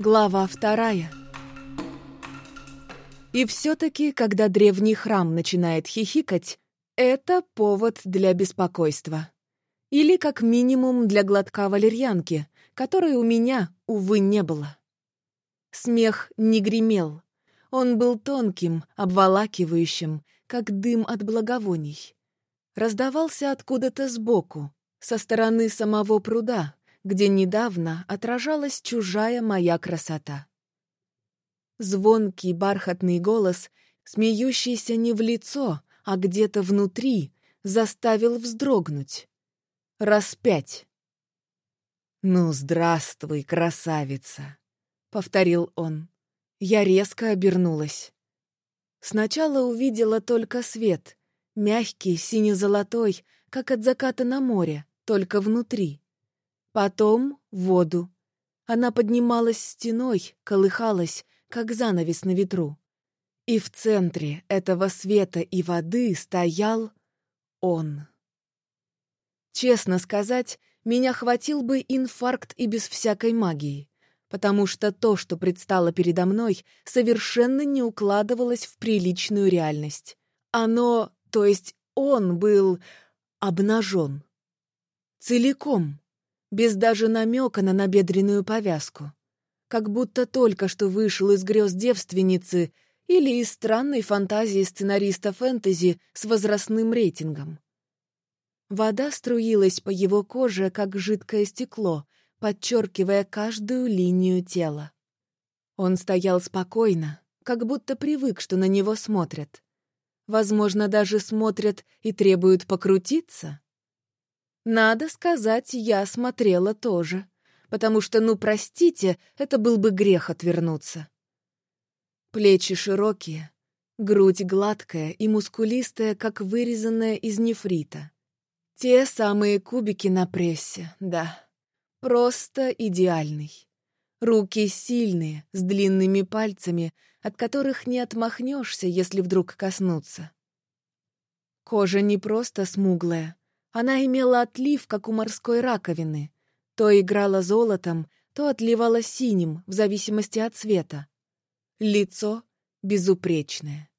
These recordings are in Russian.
Глава вторая. И все-таки, когда древний храм начинает хихикать, это повод для беспокойства. Или, как минимум, для глотка валерьянки, которой у меня, увы, не было. Смех не гремел. Он был тонким, обволакивающим, как дым от благовоний. Раздавался откуда-то сбоку, со стороны самого пруда, где недавно отражалась чужая моя красота. Звонкий бархатный голос, смеющийся не в лицо, а где-то внутри, заставил вздрогнуть. Раз пять. «Ну, здравствуй, красавица!» — повторил он. Я резко обернулась. Сначала увидела только свет, мягкий, сине-золотой, как от заката на море, только внутри. Потом воду. Она поднималась стеной, колыхалась, как занавес на ветру. И в центре этого света и воды стоял он. Честно сказать, меня хватил бы инфаркт и без всякой магии, потому что то, что предстало передо мной, совершенно не укладывалось в приличную реальность. Оно, то есть он был обнажен. Целиком без даже намека на набедренную повязку. Как будто только что вышел из грез девственницы или из странной фантазии сценариста фэнтези с возрастным рейтингом. Вода струилась по его коже, как жидкое стекло, подчеркивая каждую линию тела. Он стоял спокойно, как будто привык, что на него смотрят. Возможно, даже смотрят и требуют покрутиться. Надо сказать, я смотрела тоже, потому что, ну, простите, это был бы грех отвернуться. Плечи широкие, грудь гладкая и мускулистая, как вырезанная из нефрита. Те самые кубики на прессе, да. Просто идеальный. Руки сильные, с длинными пальцами, от которых не отмахнешься, если вдруг коснуться. Кожа не просто смуглая, она имела отлив, как у морской раковины. То играла золотом, то отливала синим, в зависимости от цвета. Лицо безупречное.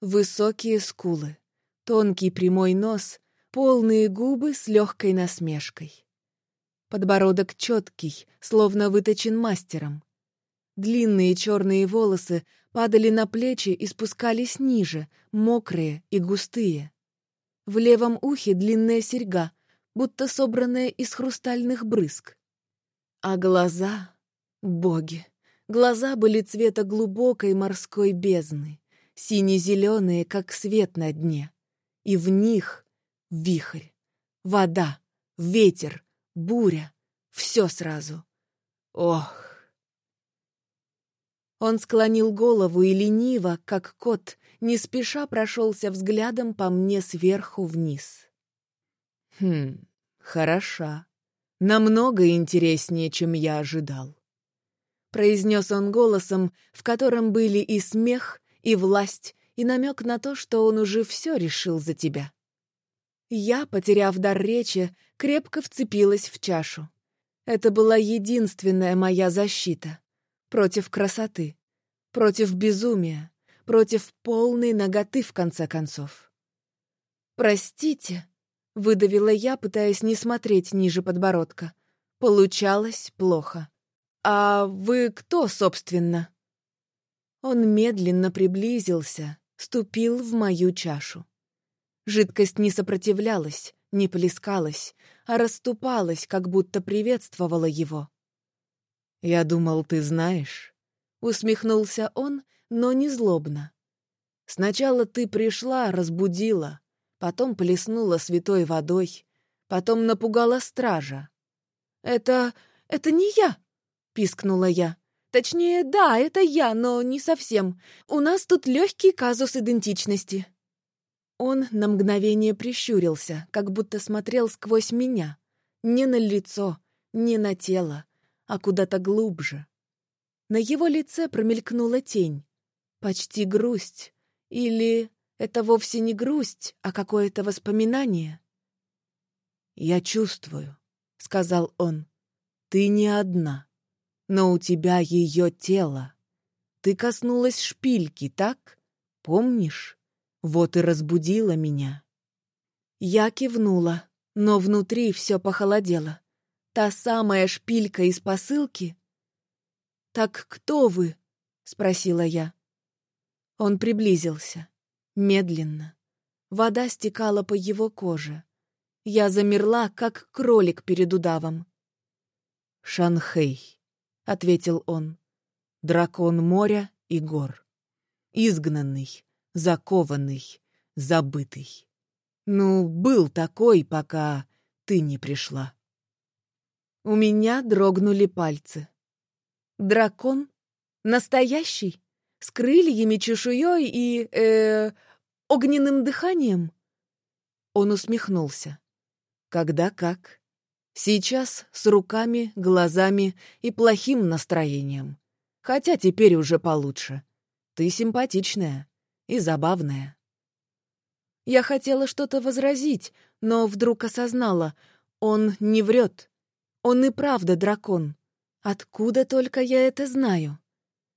Высокие скулы, тонкий прямой нос, полные губы с легкой насмешкой. Подбородок четкий, словно выточен мастером. Длинные черные волосы падали на плечи и спускались ниже, мокрые и густые. В левом ухе длинная серьга, будто собранная из хрустальных брызг. А глаза... Боги! Глаза были цвета глубокой морской бездны, сине-зеленые, как свет на дне. И в них вихрь, вода, ветер, буря. Все сразу. Ох! Он склонил голову и лениво, как кот, не спеша прошелся взглядом по мне сверху вниз. «Хм, хороша. Намного интереснее, чем я ожидал», — произнес он голосом, в котором были и смех, и власть, и намек на то, что он уже все решил за тебя. Я, потеряв дар речи, крепко вцепилась в чашу. Это была единственная моя защита против красоты, против безумия, против полной наготы, в конце концов. «Простите», — выдавила я, пытаясь не смотреть ниже подбородка. Получалось плохо. «А вы кто, собственно?» Он медленно приблизился, ступил в мою чашу. Жидкость не сопротивлялась, не плескалась, а расступалась, как будто приветствовала его. «Я думал, ты знаешь», — усмехнулся он, но не злобно. «Сначала ты пришла, разбудила, потом плеснула святой водой, потом напугала стража». «Это... это не я!» — пискнула я. «Точнее, да, это я, но не совсем. У нас тут легкий казус идентичности». Он на мгновение прищурился, как будто смотрел сквозь меня. Не на лицо, не на тело, а куда-то глубже. На его лице промелькнула тень. Почти грусть. Или это вовсе не грусть, а какое-то воспоминание? «Я чувствую», — сказал он. «Ты не одна. но у тебя ее тело. Ты коснулась шпильки, так? Помнишь? Вот и разбудила меня. Я кивнула, но внутри все похолодело. Та самая шпилька из посылки? «Так кто вы?» — спросила я. Он приблизился. Медленно. Вода стекала по его коже. Я замерла, как кролик перед удавом. «Шанхэй», — ответил он, — «дракон моря и гор. Изгнанный, закованный, забытый. Ну, был такой, пока ты не пришла». У меня дрогнули пальцы. «Дракон? Настоящий? С крыльями, чешуей и... э огненным дыханием?» Он усмехнулся. «Когда как?» Сейчас с руками, глазами и плохим настроением. Хотя теперь уже получше. Ты симпатичная и забавная. Я хотела что-то возразить, но вдруг осознала, он не врет. Он и правда дракон. Откуда только я это знаю?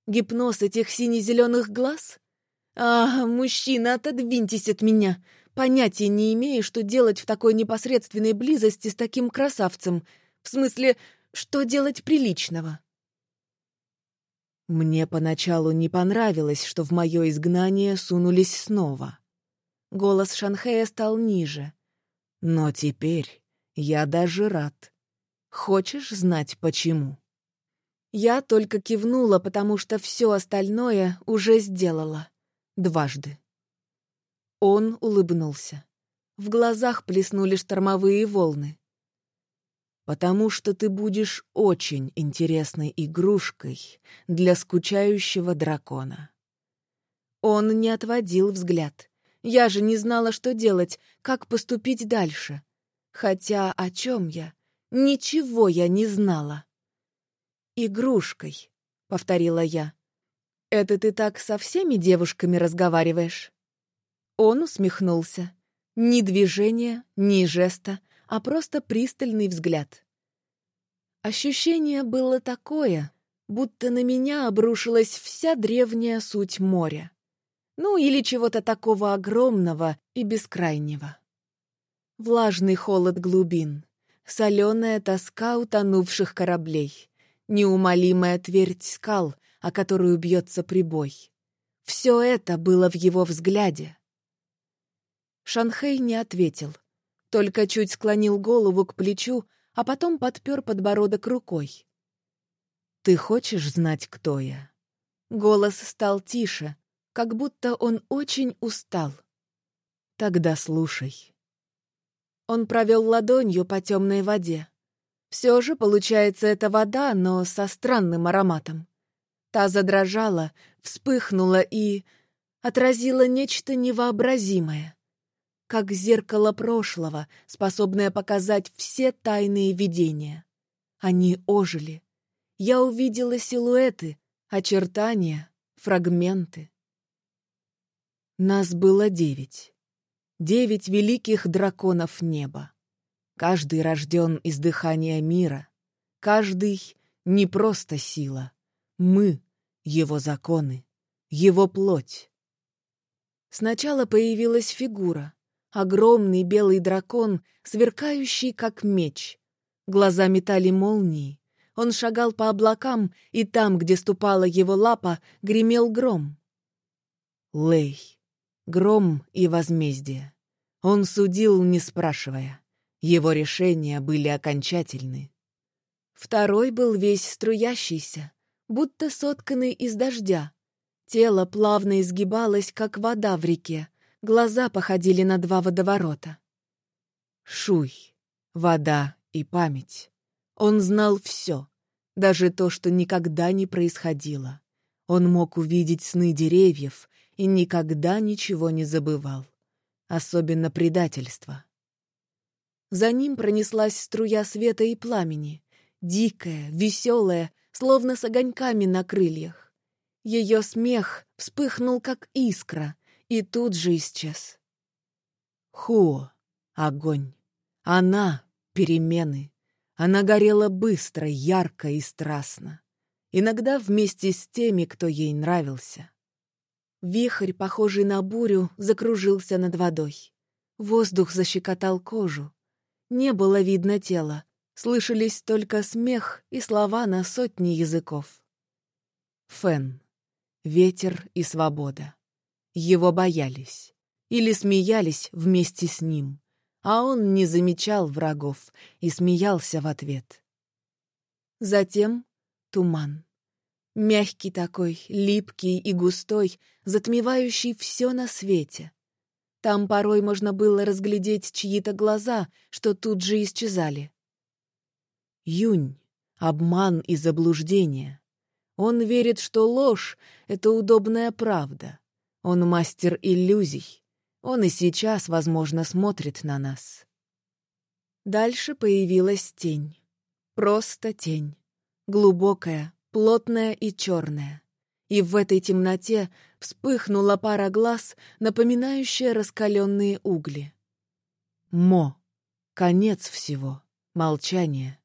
Гипноз этих сине-зеленых глаз? А, мужчина, отодвиньтесь от меня. Понятия не имею, что делать в такой непосредственной близости с таким красавцем. В смысле, что делать приличного? Мне поначалу не понравилось, что в мое изгнание сунулись снова. Голос Шанхея стал ниже. Но теперь я даже рад. Хочешь знать, почему? Я только кивнула, потому что все остальное уже сделала. Дважды. Он улыбнулся. В глазах плеснули штормовые волны. «Потому что ты будешь очень интересной игрушкой для скучающего дракона». Он не отводил взгляд. Я же не знала, что делать, как поступить дальше. Хотя о чем я? Ничего я не знала. «Игрушкой», — повторила я. «Это ты так со всеми девушками разговариваешь?» Он усмехнулся. Ни движения, ни жеста, а просто пристальный взгляд. Ощущение было такое, будто на меня обрушилась вся древняя суть моря. Ну, или чего-то такого огромного и бескрайнего. Влажный холод глубин, соленая тоска утонувших кораблей, неумолимая твердь скал, о которую бьется прибой. Все это было в его взгляде, Шанхей не ответил, только чуть склонил голову к плечу, а потом подпер подбородок рукой. «Ты хочешь знать, кто я?» Голос стал тише, как будто он очень устал. «Тогда слушай». Он провел ладонью по темной воде. Все же, получается, это вода, но со странным ароматом. Та задрожала, вспыхнула и отразила нечто невообразимое как зеркало прошлого, способное показать все тайные видения. Они ожили. Я увидела силуэты, очертания, фрагменты. Нас было девять. Девять великих драконов неба. Каждый рожден из дыхания мира. Каждый — не просто сила. Мы — его законы, его плоть. Сначала появилась фигура, Огромный белый дракон, сверкающий как меч. Глаза метали молнии. Он шагал по облакам, и там, где ступала его лапа, гремел гром. Лей. Гром и возмездие. Он судил, не спрашивая. Его решения были окончательны. Второй был весь струящийся, будто сотканный из дождя. Тело плавно изгибалось, как вода в реке, Глаза походили на два водоворота. Шуй, вода и память. Он знал все, даже то, что никогда не происходило. Он мог увидеть сны деревьев и никогда ничего не забывал. Особенно предательство. За ним пронеслась струя света и пламени, дикая, веселая, словно с огоньками на крыльях. Ее смех вспыхнул, как искра, и тут же исчез. Ху, огонь. Она — перемены. Она горела быстро, ярко и страстно. иногда вместе с теми, кто ей нравился. Вихрь, похожий на бурю, закружился над водой. Воздух защекотал кожу. Не было видно тела, слышались только смех и слова на сотни языков. Фен. Ветер и свобода. Его боялись. Или смеялись вместе с ним. А он не замечал врагов и смеялся в ответ. Затем туман. Мягкий такой, липкий и густой, затмевающий все на свете. Там порой можно было разглядеть чьи-то глаза, что тут же исчезали. Юнь. Обман и заблуждение. Он верит, что ложь — это удобная правда. Он мастер иллюзий. Он и сейчас, возможно, смотрит на нас. Дальше появилась тень. Просто тень. Глубокая, плотная и черная. И в этой темноте вспыхнула пара глаз, напоминающая раскаленные угли. Мо. Конец всего. Молчание.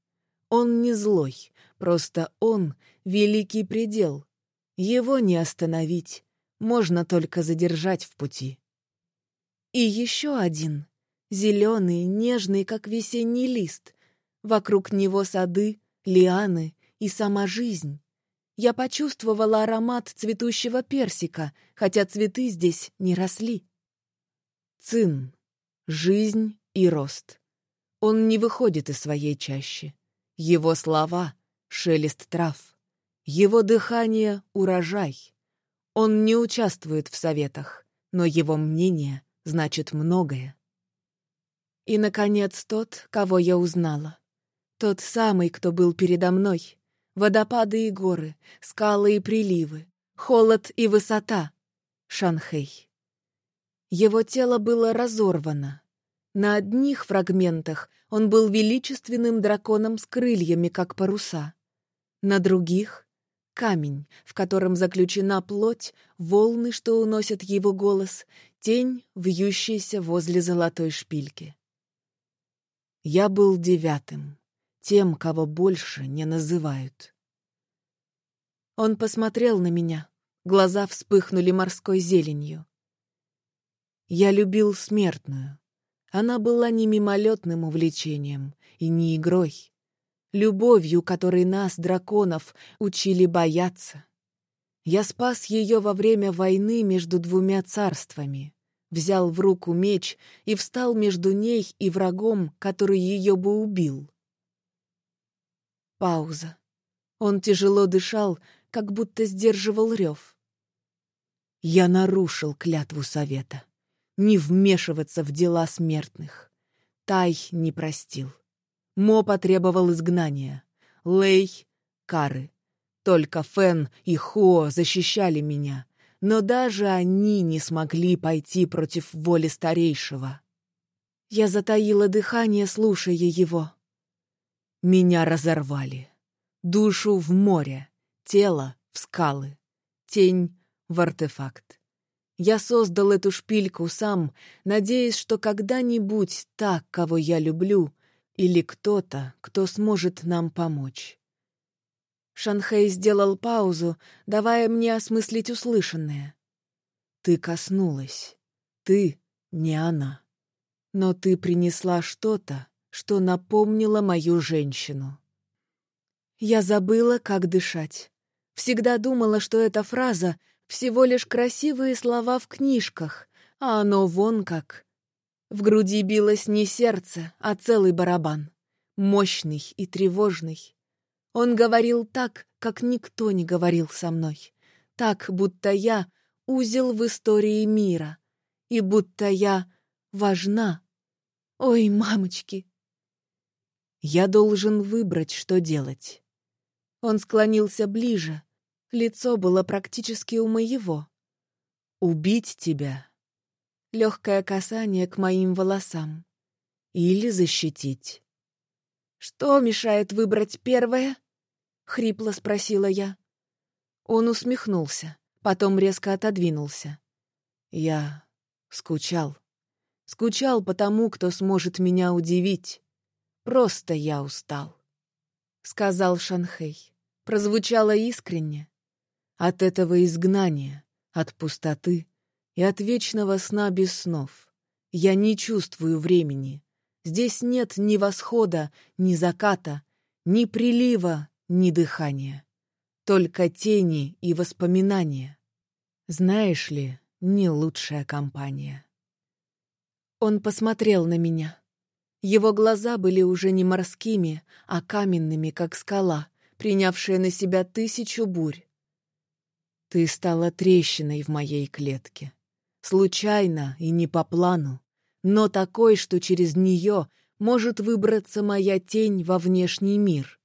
Он не злой, просто он — великий предел. Его не остановить, можно только задержать в пути. И еще один, зеленый, нежный, как весенний лист. Вокруг него сады, лианы и сама жизнь. Я почувствовала аромат цветущего персика, хотя цветы здесь не росли. Цин. Жизнь и рост. Он не выходит из своей чащи. Его слова — шелест трав. Его дыхание — урожай. Он не участвует в советах, но его мнение значит многое. И, наконец, тот, кого я узнала. Тот самый, кто был передо мной. Водопады и горы, скалы и приливы, холод и высота. Шанхэй. Его тело было разорвано. На одних фрагментах он был величественным драконом с крыльями, как паруса. На других камень, в котором заключена плоть, волны, что уносят его голос, тень, вьющаяся возле золотой шпильки. Я был девятым, тем, кого больше не называют. Он посмотрел на меня, глаза вспыхнули морской зеленью. Я любил смертную. Она была не мимолетным увлечением и не игрой любовью, которой нас, драконов, учили бояться. Я спас ее во время войны между двумя царствами, взял в руку меч и встал между ней и врагом, который ее бы убил. Пауза. Он тяжело дышал, как будто сдерживал рев. Я нарушил клятву совета. Не вмешиваться в дела смертных. Тай не простил. Мо потребовал изгнания. Лэй — кары. Только Фен и Хо защищали меня. Но даже они не смогли пойти против воли старейшего. Я затаила дыхание, слушая его. Меня разорвали. Душу в море, тело в скалы, тень в артефакт. Я создал эту шпильку сам, надеясь, что когда-нибудь так, кого я люблю, или кто-то, кто сможет нам помочь. Шанхэй сделал паузу, давая мне осмыслить услышанное. Ты коснулась. Ты не она. Но ты принесла что-то, что напомнило мою женщину. Я забыла, как дышать. Всегда думала, что эта фраза — всего лишь красивые слова в книжках, а оно вон как в груди билось не сердце, а целый барабан. Мощный и тревожный. Он говорил так, как никто не говорил со мной. Так, будто я — узел в истории мира. И будто я важна. Ой, мамочки! Я должен выбрать, что делать. Он склонился ближе. Лицо было практически у моего. Убить тебя легкое касание к моим волосам. Или защитить. «Что мешает выбрать первое?» — хрипло спросила я. Он усмехнулся, потом резко отодвинулся. Я скучал. Скучал по тому, кто сможет меня удивить. Просто я устал. Сказал Шанхей. прозвучало искренне. От этого изгнания, от пустоты и от вечного сна без снов. Я не чувствую времени. Здесь нет ни восхода, ни заката, ни прилива, ни дыхания. Только тени и воспоминания. Знаешь ли, не лучшая компания. Он посмотрел на меня. Его глаза были уже не морскими, а каменными, как скала, принявшая на себя тысячу бурь. Ты стала трещиной в моей клетке. Случайно и не по плану, но такой, что через нее может выбраться моя тень во внешний мир.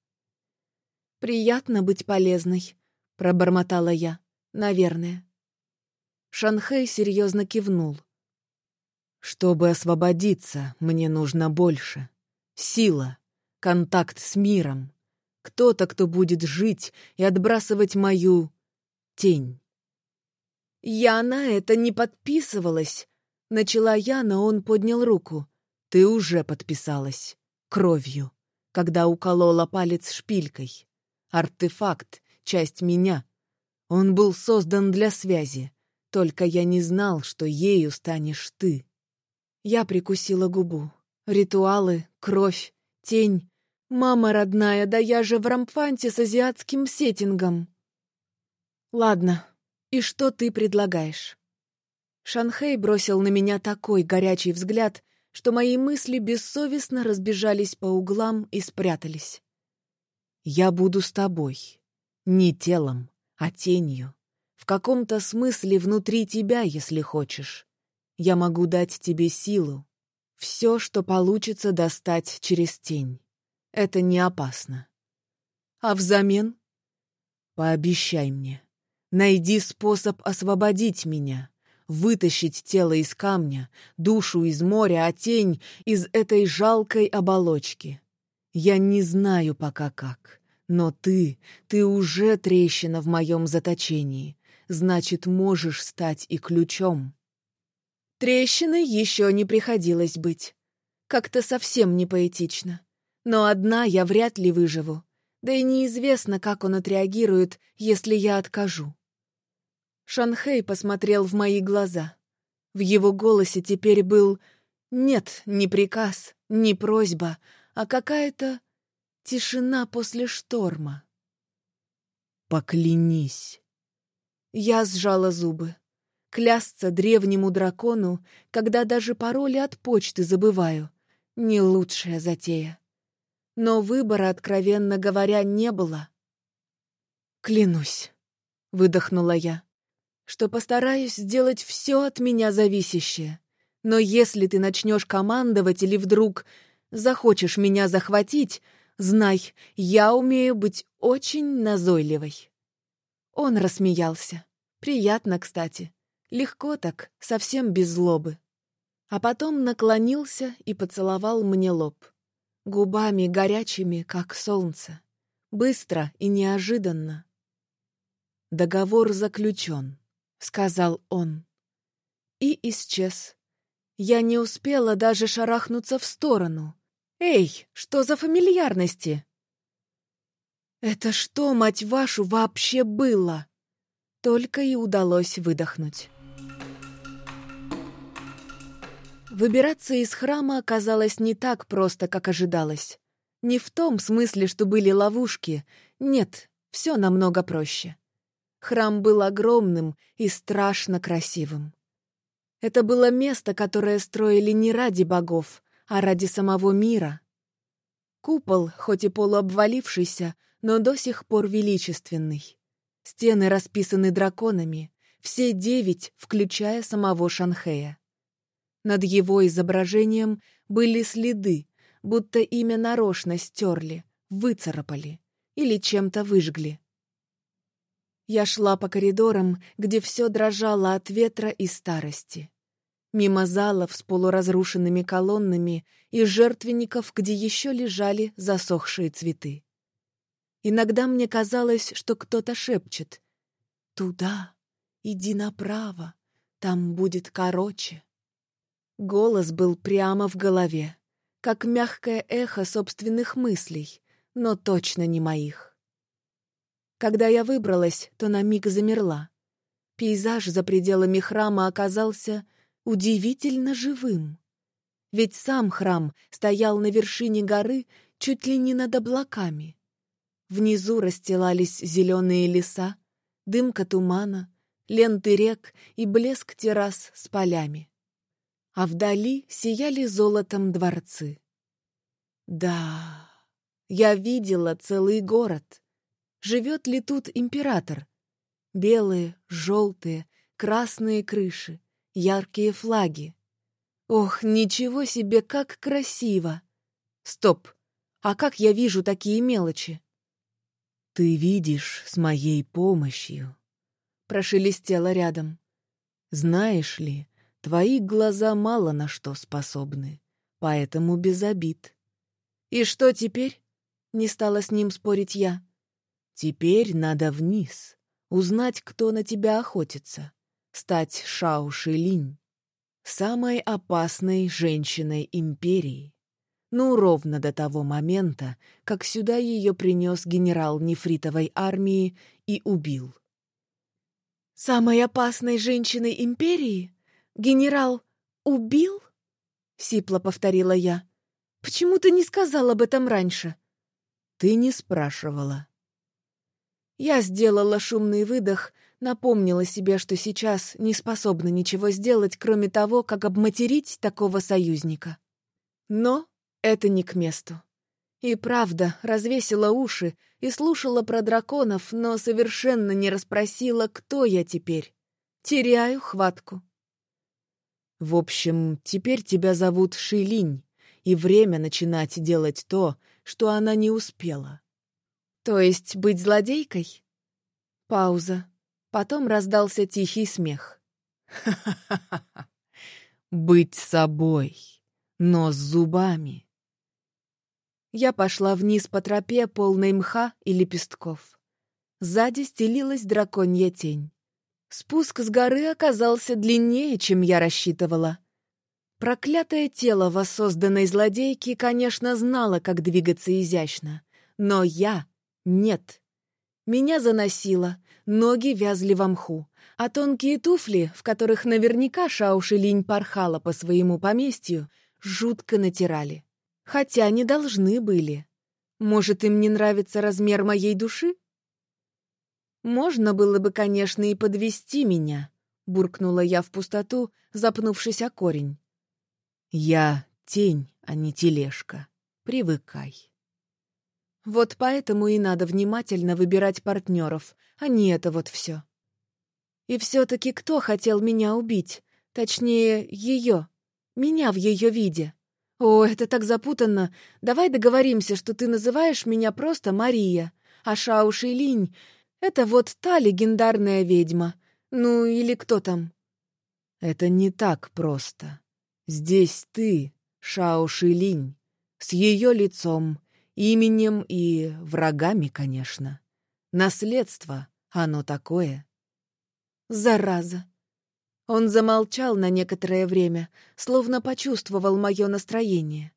«Приятно быть полезной», — пробормотала я. «Наверное». Шанхэй серьезно кивнул. «Чтобы освободиться, мне нужно больше. Сила, контакт с миром. Кто-то, кто будет жить и отбрасывать мою тень». «Я на это не подписывалась», — начала я, но он поднял руку. «Ты уже подписалась. Кровью, когда уколола палец шпилькой. Артефакт, часть меня. Он был создан для связи. Только я не знал, что ею станешь ты. Я прикусила губу. Ритуалы, кровь, тень. Мама родная, да я же в рампфанте с азиатским сеттингом. Ладно, и что ты предлагаешь? Шанхей бросил на меня такой горячий взгляд, что мои мысли бессовестно разбежались по углам и спрятались. «Я буду с тобой. Не телом, а тенью. В каком-то смысле внутри тебя, если хочешь. Я могу дать тебе силу. Все, что получится достать через тень. Это не опасно. А взамен? Пообещай мне. Найди способ освободить меня, вытащить тело из камня, душу из моря, а тень из этой жалкой оболочки. Я не знаю пока как, но ты, ты уже трещина в моем заточении значит, можешь стать и ключом. Трещиной еще не приходилось быть. Как-то совсем не поэтично. Но одна я вряд ли выживу. Да и неизвестно, как он отреагирует, если я откажу. Шанхей посмотрел в мои глаза. В его голосе теперь был нет, не приказ, не просьба, а какая-то тишина после шторма. «Поклянись!» Я сжала зубы. Клясться древнему дракону, когда даже пароли от почты забываю, не лучшая затея. Но выбора, откровенно говоря, не было. «Клянусь», — выдохнула я, — «что постараюсь сделать все от меня зависящее. Но если ты начнешь командовать или вдруг захочешь меня захватить, знай, я умею быть очень назойливой». Он рассмеялся. Приятно, кстати. Легко так, совсем без злобы. А потом наклонился и поцеловал мне лоб. Губами горячими, как солнце. Быстро и неожиданно. «Договор заключен», — сказал он. И исчез. Я не успела даже шарахнуться в сторону. «Эй, что за фамильярности?» «Это что, мать вашу, вообще было?» Только и удалось выдохнуть. Выбираться из храма оказалось не так просто, как ожидалось. Не в том смысле, что были ловушки. Нет, все намного проще. Храм был огромным и страшно красивым. Это было место, которое строили не ради богов, а ради самого мира. Купол, хоть и полуобвалившийся, но до сих пор величественный. Стены расписаны драконами, все девять, включая самого Шанхея. Над его изображением были следы, будто имя нарочно стерли, выцарапали или чем-то выжгли. Я шла по коридорам, где все дрожало от ветра и старости. Мимо залов с полуразрушенными колоннами и жертвенников, где еще лежали засохшие цветы. Иногда мне казалось, что кто-то шепчет «Туда, иди направо, там будет короче». Голос был прямо в голове, как мягкое эхо собственных мыслей, но точно не моих. Когда я выбралась, то на миг замерла. Пейзаж за пределами храма оказался удивительно живым. Ведь сам храм стоял на вершине горы чуть ли не над облаками. Внизу расстилались зеленые леса, дымка тумана, ленты рек и блеск террас с полями. А вдали сияли золотом дворцы. Да, я видела целый город. Живет ли тут император? Белые, желтые, красные крыши, яркие флаги. Ох, ничего себе, как красиво! Стоп! А как я вижу такие мелочи? «Ты видишь с моей помощью», — прошелестело рядом. «Знаешь ли, твои глаза мало на что способны, поэтому без обид». «И что теперь?» — не стала с ним спорить я. «Теперь надо вниз, узнать, кто на тебя охотится, стать Шао Шилинь, самой опасной женщиной Империи. Ну, ровно до того момента, как сюда ее принес генерал нефритовой армии и убил. «Самой опасной женщиной империи? Генерал убил?» — сипло повторила я. «Почему ты не сказал об этом раньше?» «Ты не спрашивала». Я сделала шумный выдох, напомнила себе, что сейчас не способна ничего сделать, кроме того, как обматерить такого союзника. Но это не к месту. И правда, развесила уши и слушала про драконов, но совершенно не расспросила, кто я теперь. Теряю хватку. В общем, теперь тебя зовут Шилинь, и время начинать делать то, что она не успела. То есть быть злодейкой? Пауза. Потом раздался тихий смех. Ха-ха-ха! Быть собой, но с зубами. Я пошла вниз по тропе, полной мха и лепестков. Сзади стелилась драконья тень. Спуск с горы оказался длиннее, чем я рассчитывала. Проклятое тело воссозданной злодейки, конечно, знало, как двигаться изящно. Но я — нет. Меня заносило, ноги вязли в мху, а тонкие туфли, в которых наверняка Шаушилинь порхала по своему поместью, жутко натирали. Хотя не должны были. Может, им не нравится размер моей души? Можно было бы, конечно, и подвести меня, буркнула я в пустоту, запнувшись о корень. Я тень, а не тележка. Привыкай. Вот поэтому и надо внимательно выбирать партнеров, а не это вот все. И все-таки кто хотел меня убить? Точнее, ее. Меня в ее виде. «О, это так запутанно. Давай договоримся, что ты называешь меня просто Мария, а Шао Шилинь — это вот та легендарная ведьма. Ну, или кто там?» «Это не так просто. Здесь ты, Шао Шилинь, с ее лицом, именем и врагами, конечно. Наследство, оно такое». «Зараза! Он замолчал на некоторое время, словно почувствовал мое настроение.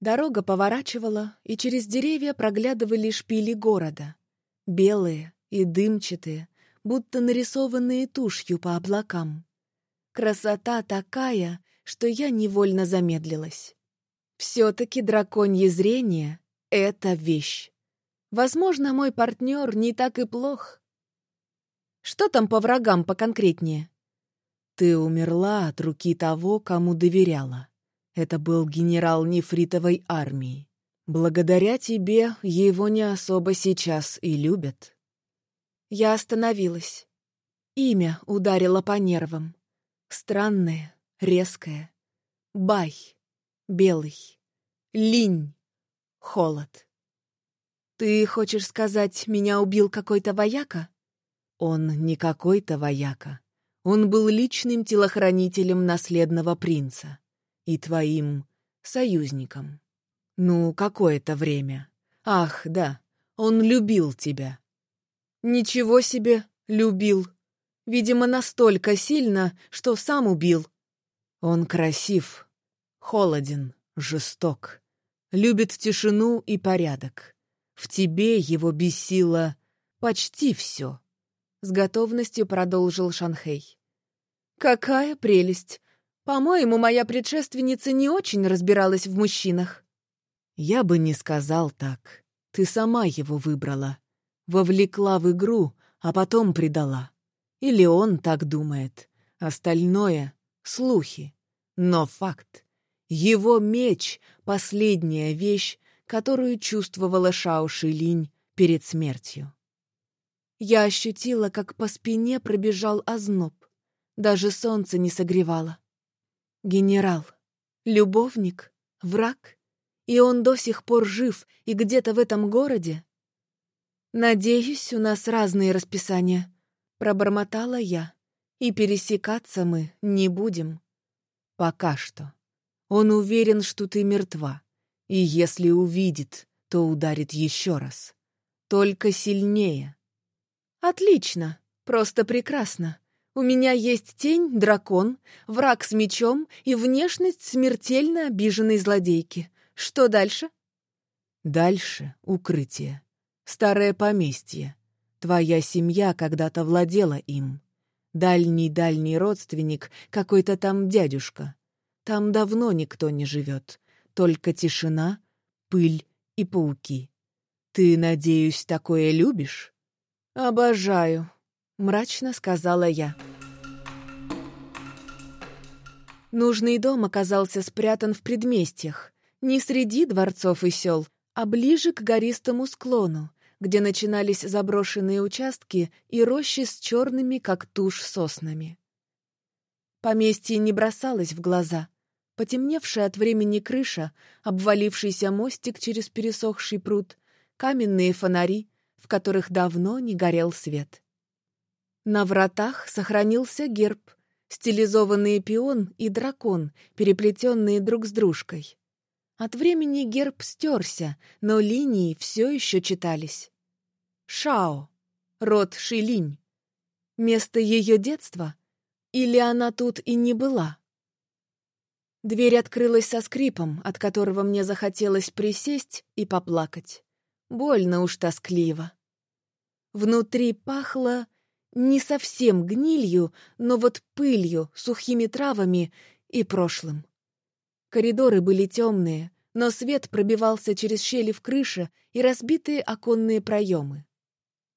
Дорога поворачивала, и через деревья проглядывали шпили города. Белые и дымчатые, будто нарисованные тушью по облакам. Красота такая, что я невольно замедлилась. Все-таки драконье зрение — это вещь. Возможно, мой партнер не так и плох. Что там по врагам поконкретнее? Ты умерла от руки того, кому доверяла. Это был генерал нефритовой армии. Благодаря тебе его не особо сейчас и любят. Я остановилась. Имя ударило по нервам. Странное, резкое. Бай. Белый. Линь. Холод. Ты хочешь сказать, меня убил какой-то вояка? Он не какой-то вояка. Он был личным телохранителем наследного принца и твоим союзником. Ну, какое-то время. Ах, да, он любил тебя. Ничего себе, любил. Видимо, настолько сильно, что сам убил. Он красив, холоден, жесток, любит тишину и порядок. В тебе его бесила «Почти все», — с готовностью продолжил Шанхей. «Какая прелесть! По-моему, моя предшественница не очень разбиралась в мужчинах». «Я бы не сказал так. Ты сама его выбрала. Вовлекла в игру, а потом предала. Или он так думает. Остальное — слухи. Но факт. Его меч — последняя вещь, которую чувствовала Шао Шилинь перед смертью. Я ощутила, как по спине пробежал озноб. Даже солнце не согревало. Генерал, любовник, враг, и он до сих пор жив и где-то в этом городе? Надеюсь, у нас разные расписания, пробормотала я, и пересекаться мы не будем. Пока что. Он уверен, что ты мертва, и если увидит, то ударит еще раз. Только сильнее. Отлично, просто прекрасно. У меня есть тень, дракон, враг с мечом и внешность смертельно обиженной злодейки. Что дальше? Дальше — укрытие. Старое поместье. Твоя семья когда-то владела им. Дальний-дальний родственник, какой-то там дядюшка. Там давно никто не живет. Только тишина, пыль и пауки. Ты, надеюсь, такое любишь? Обожаю, мрачно сказала я. Нужный дом оказался спрятан в предместьях, не среди дворцов и сел, а ближе к гористому склону, где начинались заброшенные участки и рощи с черными, как тушь, соснами. Поместье не бросалось в глаза. Потемневшая от времени крыша, обвалившийся мостик через пересохший пруд, каменные фонари, в которых давно не горел свет. На вратах сохранился герб, стилизованный пион и дракон, переплетенные друг с дружкой. От времени герб стерся, но линии все еще читались. Шао, род Шилинь. Место ее детства? Или она тут и не была? Дверь открылась со скрипом, от которого мне захотелось присесть и поплакать. Больно уж тоскливо. Внутри пахло не совсем гнилью, но вот пылью, сухими травами и прошлым. Коридоры были темные, но свет пробивался через щели в крыше и разбитые оконные проемы.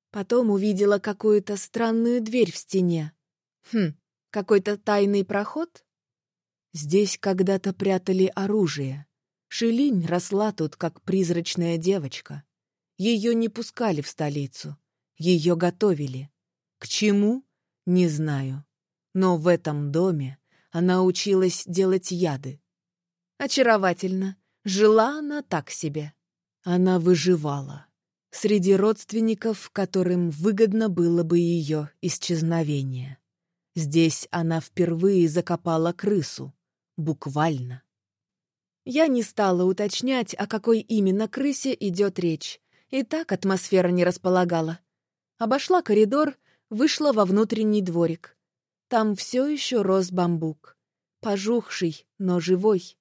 Потом увидела какую-то странную дверь в стене. Хм, какой-то тайный проход? Здесь когда-то прятали оружие. Шилинь росла тут, как призрачная девочка. Ее не пускали в столицу. Ее готовили. К чему? Не знаю. Но в этом доме она училась делать яды. Очаровательно. Жила она так себе. Она выживала. Среди родственников, которым выгодно было бы ее исчезновение. Здесь она впервые закопала крысу. Буквально. Я не стала уточнять, о какой именно крысе идет речь. И так атмосфера не располагала. Обошла коридор, вышла во внутренний дворик. Там все еще рос бамбук. Пожухший, но живой.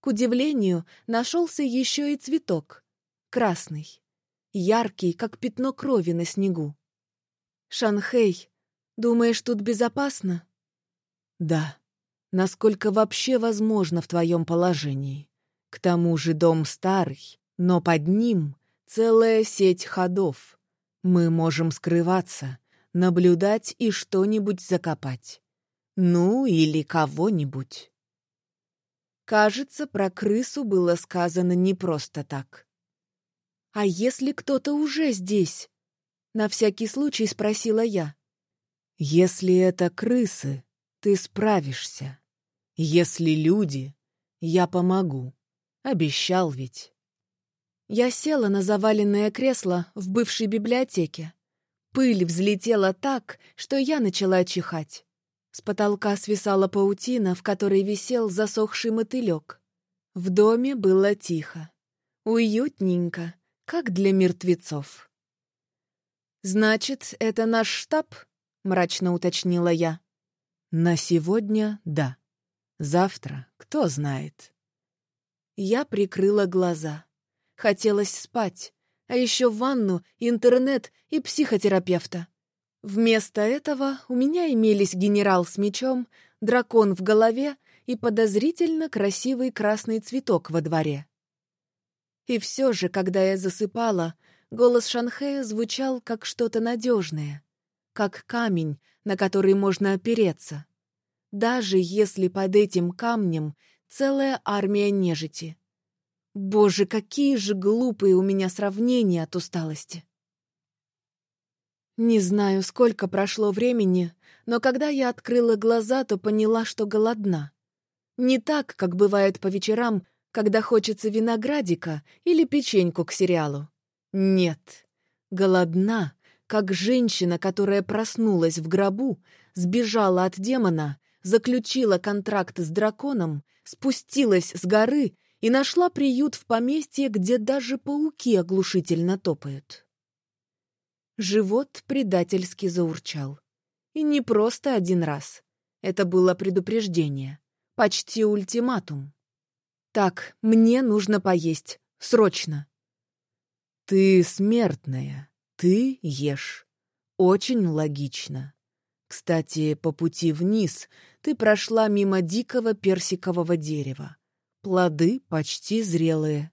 К удивлению, нашелся еще и цветок. Красный. Яркий, как пятно крови на снегу. «Шанхей, думаешь, тут безопасно?» «Да. Насколько вообще возможно в твоем положении. К тому же дом старый, но под ним целая сеть ходов. Мы можем скрываться, наблюдать и что-нибудь закопать. Ну, или кого-нибудь. Кажется, про крысу было сказано не просто так. «А если кто-то уже здесь?» — на всякий случай спросила я. «Если это крысы, ты справишься. Если люди, я помогу. Обещал ведь». Я села на заваленное кресло в бывшей библиотеке. Пыль взлетела так, что я начала чихать. С потолка свисала паутина, в которой висел засохший мотылек. В доме было тихо. Уютненько, как для мертвецов. «Значит, это наш штаб?» — мрачно уточнила я. «На сегодня — да. Завтра — кто знает». Я прикрыла глаза. Хотелось спать. А еще ванну, интернет и психотерапевта. Вместо этого у меня имелись генерал с мечом, дракон в голове и подозрительно красивый красный цветок во дворе. И все же, когда я засыпала, голос Шанхея звучал как что-то надежное, как камень, на который можно опереться. Даже если под этим камнем целая армия нежити. Боже, какие же глупые у меня сравнения от усталости. Не знаю, сколько прошло времени, но когда я открыла глаза, то поняла, что голодна. Не так, как бывает по вечерам, когда хочется виноградика или печеньку к сериалу. Нет, голодна, как женщина, которая проснулась в гробу, сбежала от демона, заключила контракт с драконом, спустилась с горы и нашла приют в поместье, где даже пауки оглушительно топают. Живот предательски заурчал. И не просто один раз. Это было предупреждение. Почти ультиматум. «Так, мне нужно поесть. Срочно!» «Ты смертная. Ты ешь. Очень логично. Кстати, по пути вниз ты прошла мимо дикого персикового дерева. Плоды почти зрелые.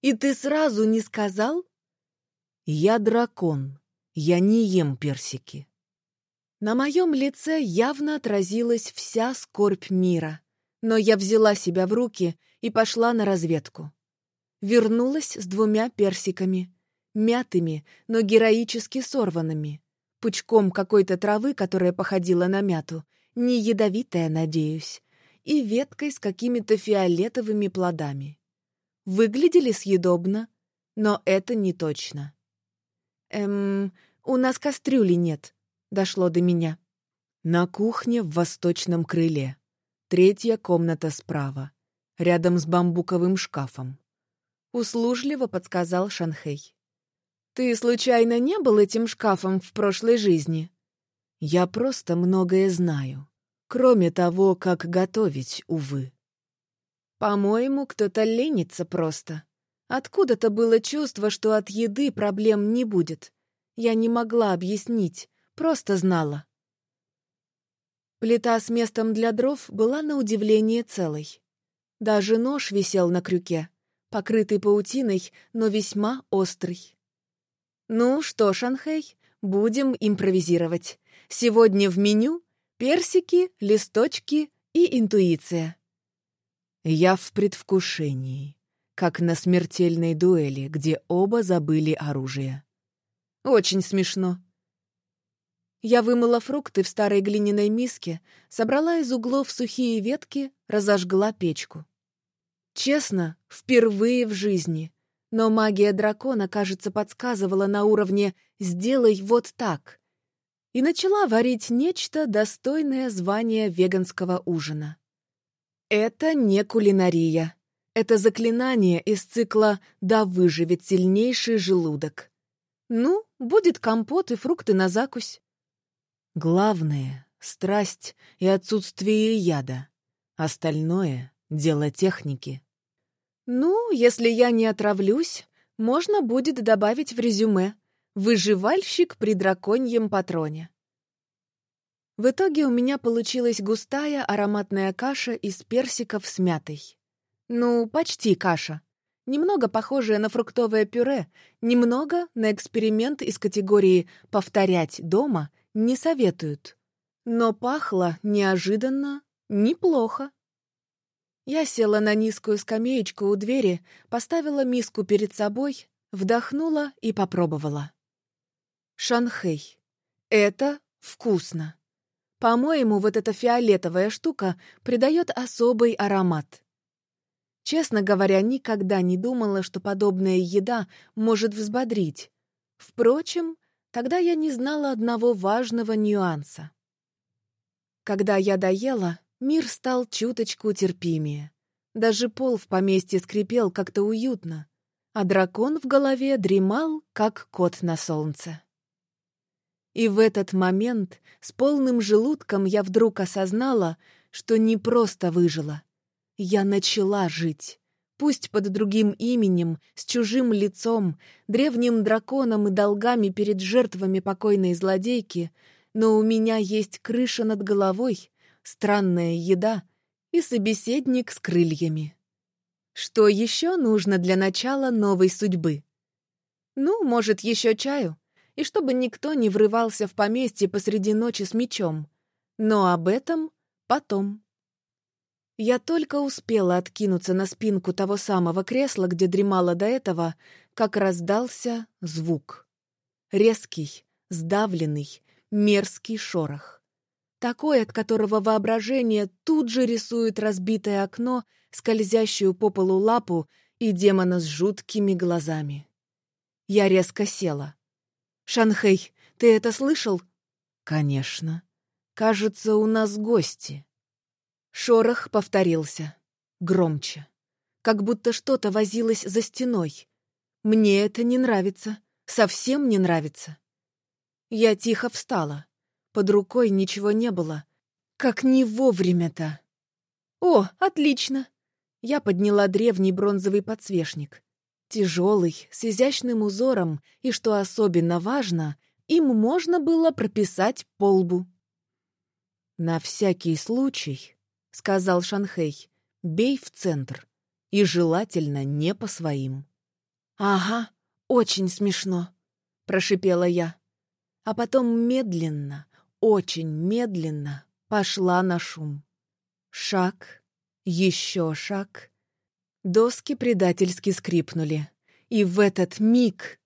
И ты сразу не сказал? Я дракон. Я не ем персики. На моем лице явно отразилась вся скорбь мира. Но я взяла себя в руки и пошла на разведку. Вернулась с двумя персиками. Мятыми, но героически сорванными. Пучком какой-то травы, которая походила на мяту, не ядовитая, надеюсь, и веткой с какими-то фиолетовыми плодами. Выглядели съедобно, но это не точно. «Эм, у нас кастрюли нет», — дошло до меня. На кухне в восточном крыле. Третья комната справа, рядом с бамбуковым шкафом. Услужливо подсказал Шанхей. «Ты случайно не был этим шкафом в прошлой жизни?» «Я просто многое знаю. Кроме того, как готовить, увы». «По-моему, кто-то ленится просто. Откуда-то было чувство, что от еды проблем не будет. Я не могла объяснить, просто знала». Плита с местом для дров была на удивление целой. Даже нож висел на крюке, покрытый паутиной, но весьма острый. Ну что, Шанхэй, будем импровизировать. Сегодня в меню персики, листочки и интуиция. Я в предвкушении, как на смертельной дуэли, где оба забыли оружие. Очень смешно. Я вымыла фрукты в старой глиняной миске, собрала из углов сухие ветки, разожгла печку. Честно, впервые в жизни но магия дракона, кажется, подсказывала на уровне «сделай вот так» и начала варить нечто, достойное звания веганского ужина. Это не кулинария. Это заклинание из цикла «Да выживет сильнейший желудок». Ну, будет компот и фрукты на закусь. Главное — страсть и отсутствие яда. Остальное — дело техники. Ну, если я не отравлюсь, можно будет добавить в резюме «Выживальщик при драконьем патроне». В итоге у меня получилась густая ароматная каша из персиков с мятой. Ну, почти каша. Немного похожая на фруктовое пюре, немного на эксперимент из категории «повторять дома» не советуют. Но пахло неожиданно неплохо. Я села на низкую скамеечку у двери, поставила миску перед собой, вдохнула и попробовала. Шанхэй. Это вкусно. По-моему, вот эта фиолетовая штука придает особый аромат. Честно говоря, никогда не думала, что подобная еда может взбодрить. Впрочем, тогда я не знала одного важного нюанса. Когда я доела, Мир стал чуточку терпимее. Даже пол в поместье скрипел как-то уютно, а дракон в голове дремал, как кот на солнце. И в этот момент с полным желудком я вдруг осознала, что не просто выжила. Я начала жить. Пусть под другим именем, с чужим лицом, древним драконом и долгами перед жертвами покойной злодейки, но у меня есть крыша над головой, странная еда и собеседник с крыльями. Что еще нужно для начала новой судьбы? Ну, может, еще чаю, и чтобы никто не врывался в поместье посреди ночи с мечом. Но об этом потом. Я только успела откинуться на спинку того самого кресла, где дремала до этого, как раздался звук. Резкий, сдавленный, мерзкий шорох. Такой, от которого воображение тут же рисует разбитое окно, скользящую по полу лапу и демона с жуткими глазами. Я резко села. «Шанхэй, ты это слышал?» «Конечно. Кажется, у нас гости». Шорох повторился. Громче. Как будто что-то возилось за стеной. Мне это не нравится. Совсем не нравится. Я тихо встала. Под рукой ничего не было. Как не вовремя-то. О, отлично! Я подняла древний бронзовый подсвечник. Тяжелый, с изящным узором, и, что особенно важно, им можно было прописать полбу. На всякий случай — сказал Шанхей. «Бей в центр. И желательно не по своим». «Ага, очень смешно», — прошипела я. А потом медленно, очень медленно пошла на шум. Шаг, еще шаг. Доски предательски скрипнули. И в этот миг